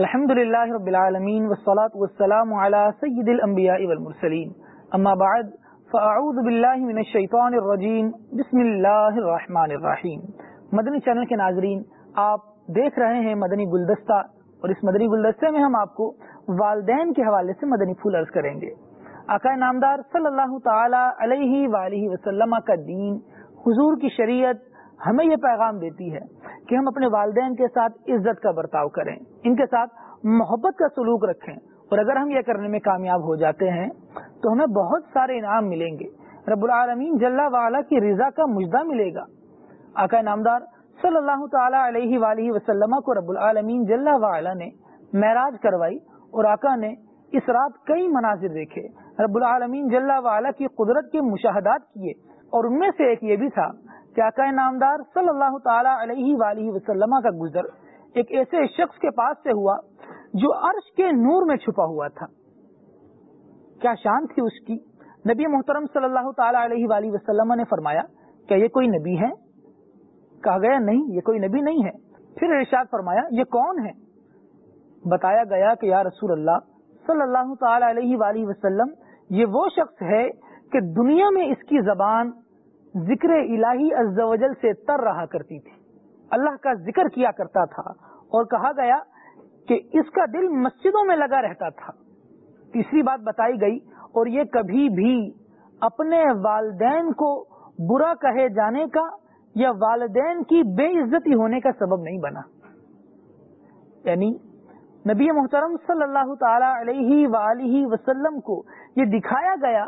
الحمد للہ رب العالمین والصلاة والسلام على سید الانبیاء والمرسلین. اما بعد، فاعوذ باللہ من الشیطان الرجیم. بسم اللہ الرحمن الرحیم. مدنی چینل کے ناظرین، آپ دیکھ رہے ہیں مدنی گلدستہ، اور اس مدنی گلدستے میں ہم آپ کو والدین کے حوالے سے مدنی پھول عرض کریں گے. آقا نامدار صلی اللہ تعالی علیہ وآلہ وسلم کا دین، حضور کی شریعت ہمیں یہ پیغام دیتی ہے کہ ہم اپنے والدین کے ساتھ عزت کا برتاؤ کریں، ان کے ساتھ محبت کا سلوک رکھیں۔ اور اگر ہم یہ کرنے میں کامیاب ہو جاتے ہیں، تو ہمیں بہت سارے انعام ملیں گے۔ رب العالمین جل والا کی رضا کا مجدہ ملے گا۔ آقا نامدار صلی اللہ تعالی علیہ وآلہ وسلم کو رب العالمین جل والا نے معراج کروائی اور آقا نے اس رات کئی مناظر دیکھے۔ رب العالمین جل والا کی قدرت کے مشاہدات کیے اور ان میں سے ایک یہ بھی تھا کہ آقا نامدار صلی اللہ تعالی علیہ وآلہ وسلم کا گزر ایک ایسے شخص کے پاس سے ہوا جو عرش کے نور میں چھپا ہوا تھا۔ کیا شان تھی اس کی؟ نبی محترم صلی اللہ تعالی علیہ وآلہ وسلم نے فرمایا، کیا یہ کوئی نبی ہے کہا گیا، نہیں، یہ کوئی نبی نہیں ہے۔ پھر ارشاد فرمایا، یہ کون ہے بتایا گیا کہ یا رسول اللہ صلی اللہ تعالی علیہ وآلہ وسلم، یہ وہ شخص ہے کہ دنیا میں اس کی زبان ذکر الہی عز و جل سے تر رہا کرتی تھی۔ اللہ کا ذکر کیا کرتا تھا اور کہا گیا کہ اس کا دل مسجدوں میں لگا رہتا تھا۔ تیسری بات بتائی گئی اور یہ کبھی بھی اپنے والدین کو برا کہے جانے کا یا والدین کی بے عزتی ہونے کا سبب نہیں بنا۔ یعنی نبی محترم صلی اللہ تعالی علیہ وآلہ وسلم کو یہ دکھایا گیا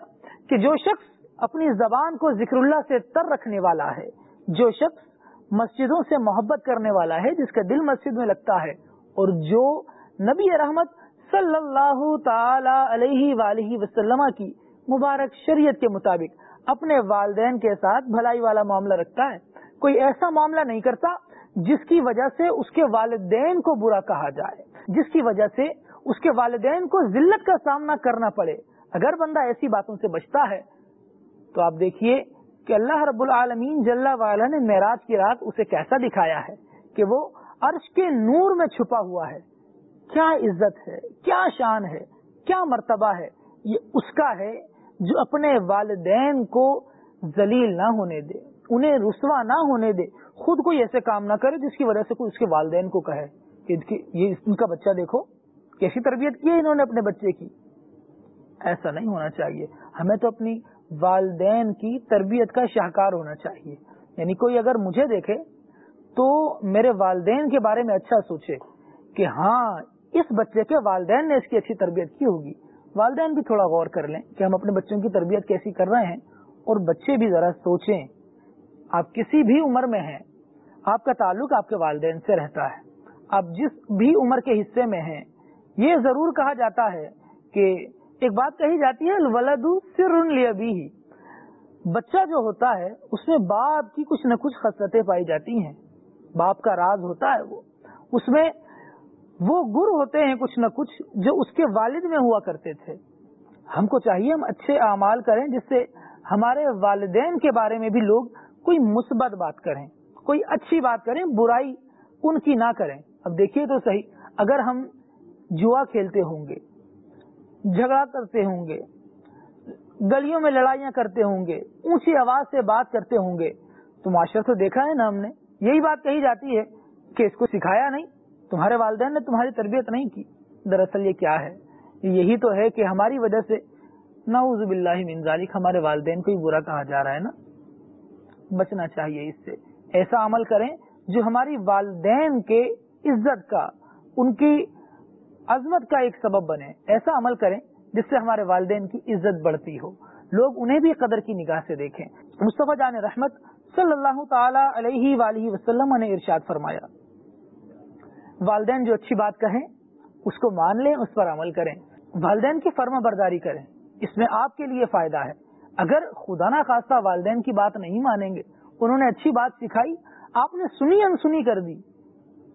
کہ جو شخص اپنی زبان کو ذکر اللہ سے تر رکھنے والا ہے، جو شخص مسجدوں سے محبت کرنے والا ہے، جس کا دل مسجد میں لگتا ہے، اور جو نبی رحمت صلی اللہ تعالی علیہ وآلہ وسلم کی مبارک شریعت کے مطابق اپنے والدین کے ساتھ بھلائی والا معاملہ رکھتا ہے۔ کوئی ایسا معاملہ نہیں کرتا جس کی وجہ سے اس کے والدین کو برا کہا جائے، جس کی وجہ سے اس کے والدین کو ذلت کا سامنا کرنا پڑے۔ اگر بندہ ایسی باتوں سے بچتا ہے تو آپ دیکھیے کہ اللہ رب العالمین جل والا نے معراج کی رات اسے کیسا دکھایا ہے کہ وہ عرش کے نور میں چھپا ہوا ہے۔ کیا عزت ہے، کیا شان ہے، کیا مرتبہ ہے، یہ اس کا ہے جو اپنے والدین کو ذلیل نہ ہونے دے، انہیں رسوا نہ ہونے دے۔ خود کوئی ایسے کام نہ کرے جس کی وجہ سے کوئی اس کے والدین کو کہے کہ یہ ان کا بچہ دیکھو، کیسی تربیت کی ہے انہوں نے اپنے بچے کی۔ ایسا نہیں ہونا چاہیے۔ ہمیں تو اپنی والدین کی تربیت کا شاہکار ہونا چاہیے۔ یعنی کوئی اگر مجھے دیکھے تو میرے والدین کے بارے میں اچھا سوچے کہ ہاں اس بچے کے والدین نے اس کی اچھی تربیت کی ہوگی۔ والدین بھی تھوڑا غور کر لیں کہ ہم اپنے بچوں کی تربیت کیسی کر رہے ہیں اور بچے بھی ذرا سوچیں۔ آپ کسی بھی عمر میں ہیں، آپ کا تعلق آپ کے والدین سے رہتا ہے۔ آپ جس بھی عمر کے حصے میں ہیں، یہ ضرور کہا جاتا ہے کہ ایک بات کہی جاتی ہے ولد سر بھی بچہ جو ہوتا ہے، اس میں باپ کی کچھ نہ کچھ خصلتیں پائی جاتی ہیں۔ باپ کا راز ہوتا ہے وہ۔ اس میں وہ گر ہوتے ہیں کچھ نہ کچھ جو اس کے والد میں ہوا کرتے تھے۔ ہم کو چاہیے ہم اچھے اعمال کریں، جس سے ہمارے والدین کے بارے میں بھی لوگ کوئی مثبت بات کریں، کوئی اچھی بات کریں، برائی ان کی نہ کریں۔ اب دیکھیے تو صحیح، اگر ہم جوا کھیلتے ہوں گے جھگڑا کرتے ہوں گے، گلیوں میں لڑائیاں کرتے ہوں گے، اونچی آواز سے بات کرتے ہوں گے۔ تو معاشرہ تو دیکھا ہے نا ہم نے، یہی بات کہی جاتی ہے کہ اس کو سکھایا نہیں، تمہارے والدین نے تمہاری تربیت نہیں کی۔ دراصل یہ کیا ہے؟ یہی تو ہے کہ ہماری وجہ سے، نعوذ باللہ من ذالک، ہمارے والدین کو ہی برا کہا جا رہا ہے نا۔ بچنا چاہیے اس سے۔ ایسا عمل کریں جو ہماری والدین کے عزت کا، ان کی عظمت کا ایک سبب بنے، ایسا عمل کریں جس سے ہمارے والدین کی عزت بڑھتی ہو۔ لوگ انہیں بھی قدر کی نگاہ سے دیکھیں۔ مصطفیٰ جان رحمت صلی اللہ تعالی علیہ وآلہ وسلم نے ارشاد فرمایا، والدین جو اچھی بات کہیں، اس کو مان لیں، اس پر عمل کریں۔ والدین کی فرما برداری کریں، اس میں آپ کے لیے فائدہ ہے۔ اگر خدا نہ خواستہ والدین کی بات نہیں مانیں گے، انہوں نے اچھی بات سکھائی، آپ نے سنی انسنی کر دی،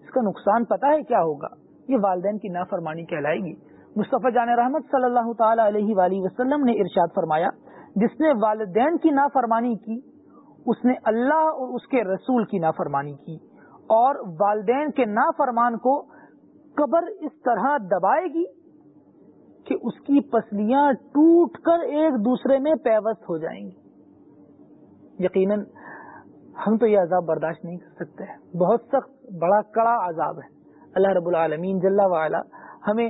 اس کا نقصان پتا ہے کیا ہوگا؟ یہ والدین کی نافرمانی کہلائے گی۔ مصطفیٰ جان رحمت صلی اللہ تعالی علیہ وآلہ وسلم نے ارشاد فرمایا، جس نے والدین کی نافرمانی کی، اس نے اللہ اور اس کے رسول کی نافرمانی کی اور والدین کے نافرمان کو قبر اس طرح دبائے گی کہ اس کی پسلیاں ٹوٹ کر ایک دوسرے میں پیوست ہو جائیں گی۔ یقیناً ہم تو یہ عذاب برداشت نہیں کر سکتے۔ بہت سخت، بڑا کڑا عذاب ہے۔ اللہ رب العالمین جل وعلا ہمیں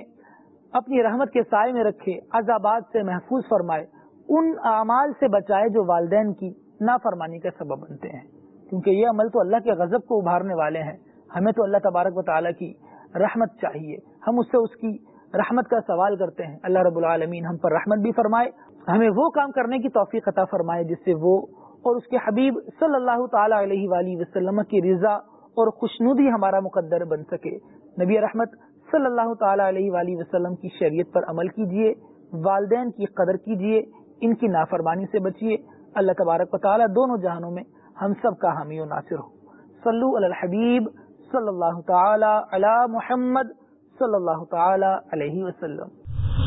اپنی رحمت کے سائے میں رکھے، عذابات سے محفوظ فرمائے، ان اعمال سے بچائے جو والدین کی نافرمانی کا سبب بنتے ہیں۔ کیونکہ یہ عمل تو اللہ کے غضب کو ابھارنے والے ہیں۔ ہمیں تو اللہ تبارک و تعالیٰ کی رحمت چاہیے۔ ہم اس سے اس کی رحمت کا سوال کرتے ہیں۔ اللہ رب العالمین ہم پر رحمت بھی فرمائے، ہمیں وہ کام کرنے کی توفیق عطا فرمائے جس سے وہ اور اس کے حبیب صلی اللہ تعالی علیہ وآلہ وسلم کی رضا اور خوشنودی ہمارا مقدر بن سکے۔ نبی رحمت صلی اللہ تعالی علیہ وآلہ وسلم کی شریعت پر عمل کیجیے والدین کی قدر کیجیے ان کی نافرمانی سے بچیے اللہ تبارک و تعالی دونوں جہانوں میں ہم سب کا حامی و ناصر ہو۔ صلو علی الحبیب صلی اللہ تعالی علی محمد صلی اللہ تعالی علیہ وسلم۔